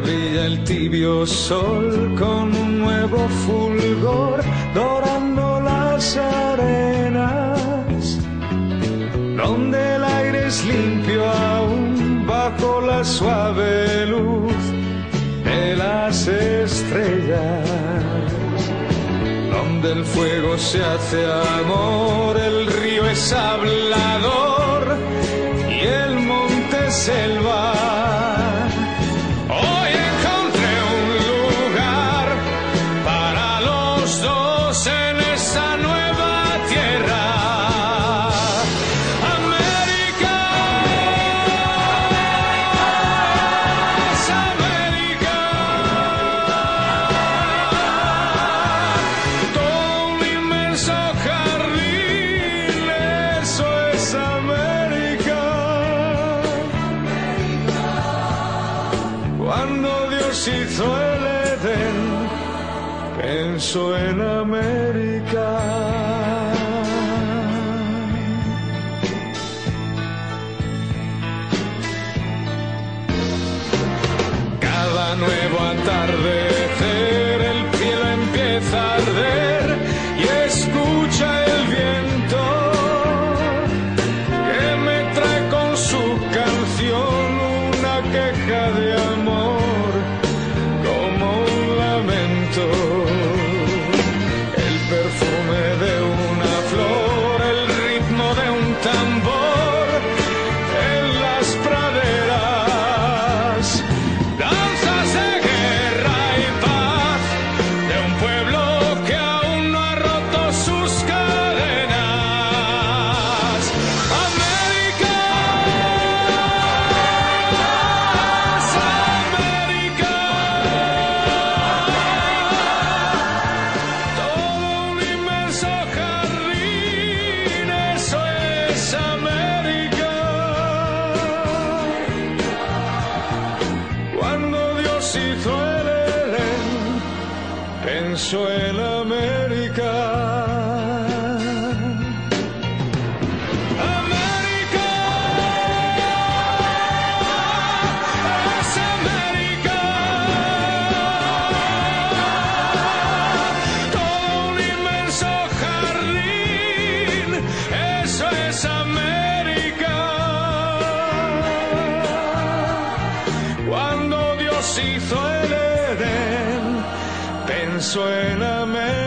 brilla el tibio sol con un nuevo fulgor dorando las arenas, donde el aire es limpio aún bajo la suave luz de las estrellas, donde el fuego se hace amor, el río es hablador Cuando Dios hizo el Edén, pensó en América. Cada nuevo atardecer el cielo empieza a arder y escucha el viento que me trae con su canción una queja de amor El perfume de hizo el pensó en América. América es América. Todo un inmenso jardín, eso es América. Cuando